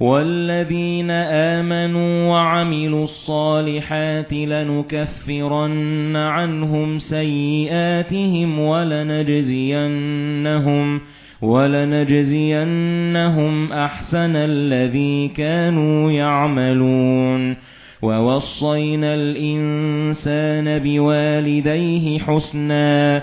وَالَّذِينَ آمَنُوا وَعَمِلُوا الصَّالِحَاتِ لَنُكَفِّرَنَّ عَنْهُمْ سَيِّئَاتِهِمْ وَلَنَجْزِيَنَّهُمْ وَلَنَجْزِيَنَّهُمْ أَحْسَنَ الَّذِي كَانُوا يَعْمَلُونَ وَوَصَّيْنَا الْإِنسَانَ بِوَالِدَيْهِ حُسْنًا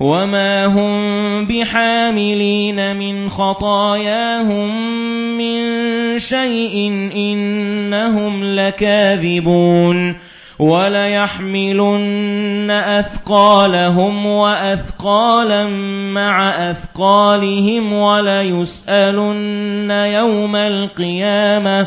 وَمَا هُمْ بِحَامِلِينَ مِنْ خَطَايَاهُمْ مِنْ شَيْءٍ إِنَّهُمْ لَكَاذِبُونَ وَلَيَحْمِلُنَّ أَثْقَالَهُمْ وَأَثْقَالًا مَعَ أَثْقَالِهِمْ وَلَيُسْأَلُنَّ يَوْمَ الْقِيَامَةِ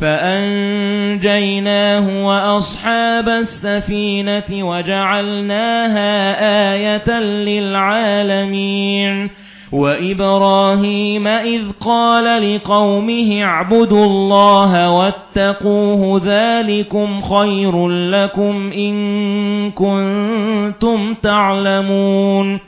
فَأَنجَيْنَاهُ وَأَصْحَابَ السَّفِينَةِ وَجَعَلْنَاهَا آيَةً لِلْعَالَمِينَ وَإِبْرَاهِيمَ إِذْ قَالَ لِقَوْمِهِ اعْبُدُوا اللَّهَ وَاتَّقُوهُ ذَلِكُمْ خَيْرٌ لَكُمْ إِن كُنتُمْ تَعْلَمُونَ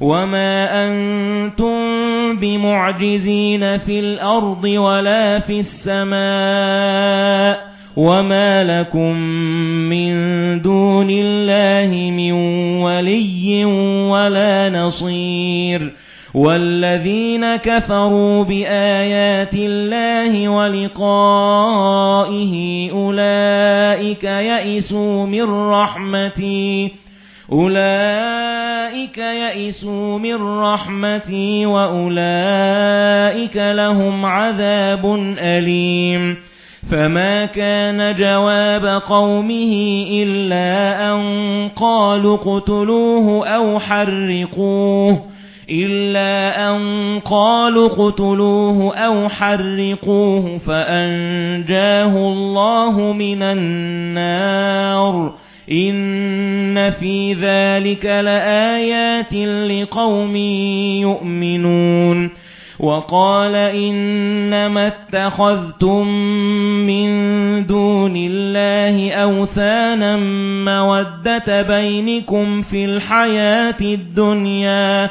وَمَا أَنتُم بِمُعْجِزِينَ فِي الْأَرْضِ وَلَا فِي السَّمَاءِ وَمَا لَكُمْ مِنْ دُونِ اللَّهِ مِنْ وَلِيٍّ وَلَا نَصِيرٍ وَالَّذِينَ كَفَرُوا بِآيَاتِ اللَّهِ وَلِقَائِهِ أُولَئِكَ يَئِسُوا مِنْ رَحْمَتِي أُولَئِكَ يَئِسُوا مِنْ رَحْمَتِي وَأُولَئِكَ لَهُمْ عَذَابٌ أَلِيمٌ. فَمَا كَانَ جَوَابَ قَوْمِهِ إِلَّا أَن قَالُوا اقْتُلُوهُ أَوْ حَرِّقُوهُ إِلَّا أَن قَالُوا اقْتُلُوهُ أَوْ حَرِّقُوهُ فَأَنجَاهُ اللَّهُ مِنَ النَّارِ. إِنَّ فِي ذَلِكَ لَآيَاتٍ لِقَوْمٍ يُؤْمِنُونَ وَقَالَ إِنَّمَا اتَّخَذْتُم مِّن دُونِ اللَّهِ أَوْثَانًا مَّوَدَّةَ بَيْنِكُمْ فِي الْحَيَاةِ الدُّنْيَا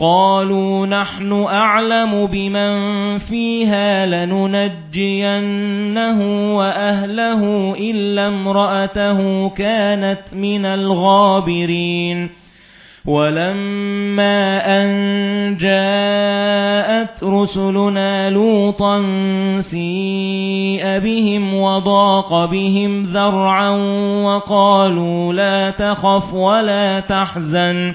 قَالُوا نَحْنُ أَعْلَمُ بِمَنْ فِيهَا لَنُنَجِّيَنَّهُ وَأَهْلَهُ إِلَّا امْرَأَتَهُ كَانَتْ مِنَ الْغَابِرِينَ. وَلَمَّا أَن جَاءَتْ رُسُلُنَا لُوطًا سِيءَ بِهِمْ وَضَاقَ بِهِمْ ذَرْعًا وَقَالُوا لَا تَخَفْ وَلَا تَحْزَنْ.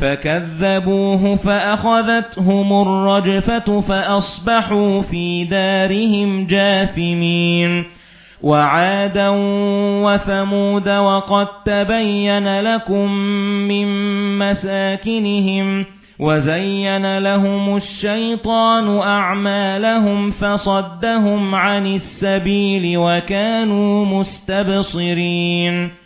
فَكَذَّبُوهُ فَأَخَذَتْهُمُ الرَّجْفَةُ فَأَصْبَحُوا فِي دَارِهِمْ جَاثِمِينَ. وَعَادًا وَثَمُودَ وَقَدْ تَبَيَّنَ لَكُم مِّن مَّسَاكِنِهِمْ وَزَيَّنَ لَهُمُ الشَّيْطَانُ أَعْمَالَهُمْ فَصَدَّهُمْ عَنِ السَّبِيلِ وَكَانُوا مُسْتَبْصِرِينَ.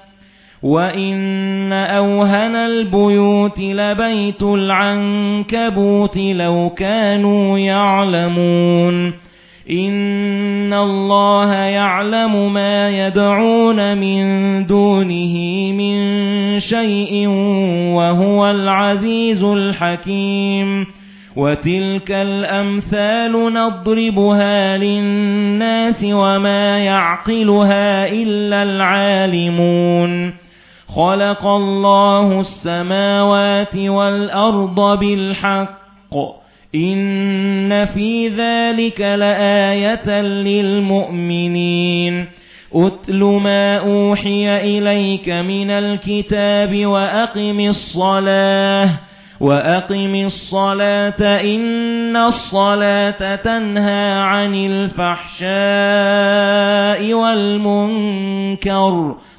وَإِنَّ أَوْهَنَ الْبُيُوتِ لَبَيْتُ الْعَنكَبُوتِ لَوْ كَانُوا يَعْلَمُونَ إِنَّ اللَّهَ يَعْلَمُ مَا يَدْعُونَ مِن دُونِهِ مِن شَيْءٍ وَهُوَ الْعَزِيزُ الْحَكِيمُ وَتِلْكَ الْأَمْثَالُ نَضْرِبُهَا لِلنَّاسِ وَمَا يَعْقِلُهَا إِلَّا الْعَالِمُونَ خَلَقَ اللَّهُ السَّمَاوَاتِ وَالْأَرْضَ بِالْحَقِّ. إِنَّ فِي ذَلِكَ لَآيَةً لِلْمُؤْمِنِينَ. أُتْلُ مَا أُوحِيَ إِلَيْكَ مِنَ الْكِتَابِ وَأَقِمِ الصَّلَاةَ. وَأَقِمِ الصَّلَاةَ إِنَّ الصَّلَاةَ تَنْهَى عَنِ الْفَحْشَاءِ وَالْمُنكَرِ.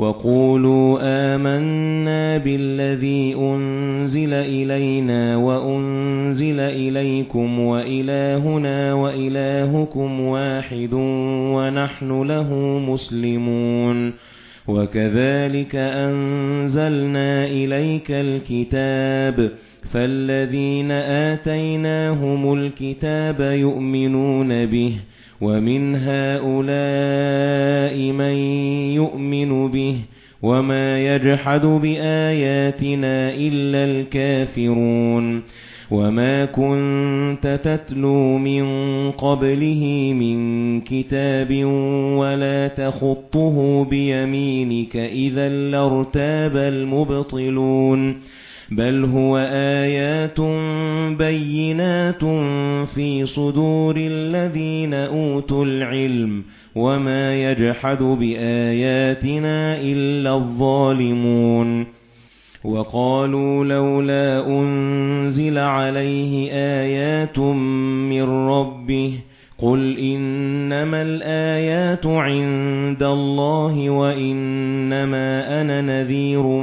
وَقُولُوا آمَنَّا بِالَّذِي أُنْزِلَ إِلَيْنَا وَأُنْزِلَ إِلَيْكُمْ وَإِلَٰهُنَا وَإِلَٰهُكُمْ وَاحِدٌ وَنَحْنُ لَهُ مُسْلِمُونَ وَكَذَلِكَ أَنزَلْنَا إِلَيْكَ الْكِتَابَ فَالَّذِينَ آتَيْنَاهُمُ الْكِتَابَ يُؤْمِنُونَ بِهِ وَمِنْ هَؤُلَاءِ مَن يُؤْمِنُ بِهِ وَمَا يَجْحَدُ بِآيَاتِنَا إِلَّا الْكَافِرُونَ وَمَا كُنْتَ تَتْلُو مِنْ قَبْلِهِ مِنْ كِتَابٍ وَلَا تَخُطُّهُ بِيَمِينِكَ إِذًا لَارْتَابَ الْمُبْطِلُونَ بَلْ هُوَ آيَاتٌ بَيِّنَاتٌ فِي صُدُورِ الَّذِينَ أُوتُوا الْعِلْمَ وَمَا يَجْحَدُ بِآيَاتِنَا إِلَّا الظَّالِمُونَ وَقَالُوا لَوْلَا أُنْزِلَ عَلَيْهِ آيَاتٌ مِنْ رَبِّهِ قُلْ إِنَّمَا الْآيَاتُ عِندَ اللَّهِ وَإِنَّمَا أَنَا نَذِيرٌ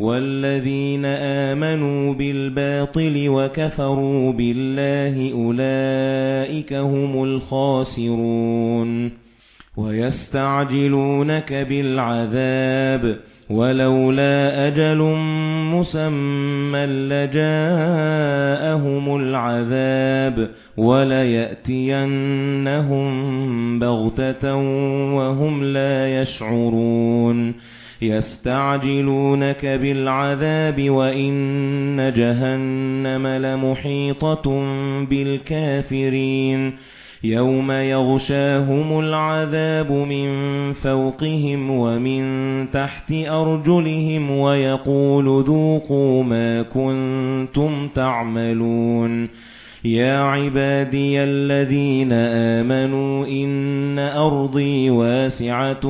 وَالَّذِينَ آمَنُوا بِالْبَاطِلِ وَكَفَرُوا بِاللَّهِ أُولَئِكَ هُمُ الْخَاسِرُونَ وَيَسْتَعْجِلُونَكَ بِالْعَذَابِ وَلَوْلَا أَجَلٌ مُّسَمًّى لَّجَاءَهُمُ الْعَذَابُ وَلَيَأْتِيَنَّهُم بَغْتَةً وَهُمْ لَا يَشْعُرُونَ يَسْتَعْجِلُونَكَ بِالْعَذَابِ وَإِنَّ جَهَنَّمَ لَمُحِيطَةٌ بِالْكَافِرِينَ. يَوْمَ يَغْشَاهُمُ الْعَذَابُ مِنْ فَوْقِهِمْ وَمِنْ تَحْتِ أَرْجُلِهِمْ وَيَقُولُ ذُوقُوا مَا كُنتُمْ تَعْمَلُونَ. يَا عِبَادِيَ الَّذِينَ آمَنُوا إِنَّ أَرْضِي وَاسِعَةٌ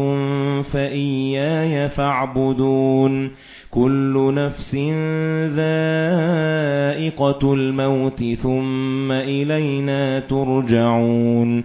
فَإِيَّايَ فَاعْبُدُونِ كُلُّ نَفْسٍ ذَائِقَةُ الْمَوْتِ ثُمَّ إِلَيْنَا تُرْجَعُونَ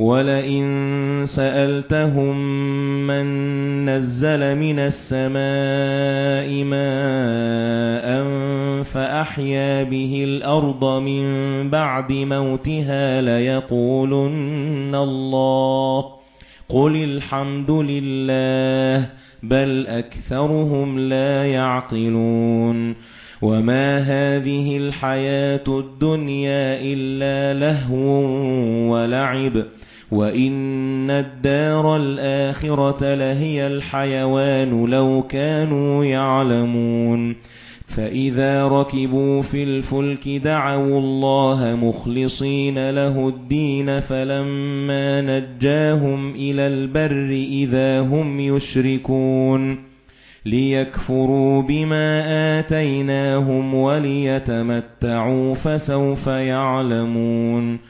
وَلَئِن سَأَلْتَهُم مَّن نَّزَّلَ مِنَ السَّمَاءِ مَاءً فَأَحْيَا بِهِ الْأَرْضَ مِن بَعْدِ مَوْتِهَا لَيَقُولُنَّ اللَّهُ قُلِ الْحَمْدُ لِلَّهِ بَلْ أَكْثَرُهُمْ لَا يَعْقِلُونَ وَمَا هَذِهِ الْحَيَاةُ الدُّنْيَا إِلَّا لَهْوٌ وَلَعِبٌ وَإِنَّ الدَّارَ الْآخِرَةَ لَهِيَ الْحَيَوَانُ لَوْ كَانُوا يَعْلَمُونَ فَإِذَا رَكِبُوا فِي الْفُلْكِ دَعَوُا اللَّهَ مُخْلِصِينَ لَهُ الدِّينَ فَلَمَّا نَجَّاهُمْ إِلَى الْبَرِّ إِذَا هُمْ يُشْرِكُونَ لِيَكْفُرُوا بِمَا آتَيْنَاهُمْ وَلِيَتَمَتَّعُوا فَسَوْفَ يَعْلَمُونَ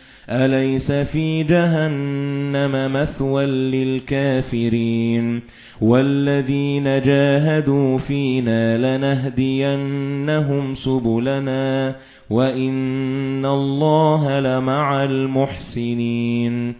أَلَيْسَ فِي جَهَنَّمَ مَثْوًى لِلْكَافِرِينَ وَالَّذِينَ جَاهَدُوا فِينَا لَنَهْدِيَنَّهُمْ سُبُلَنَا وَإِنَّ اللَّهَ لَمَعَ الْمُحْسِنِينَ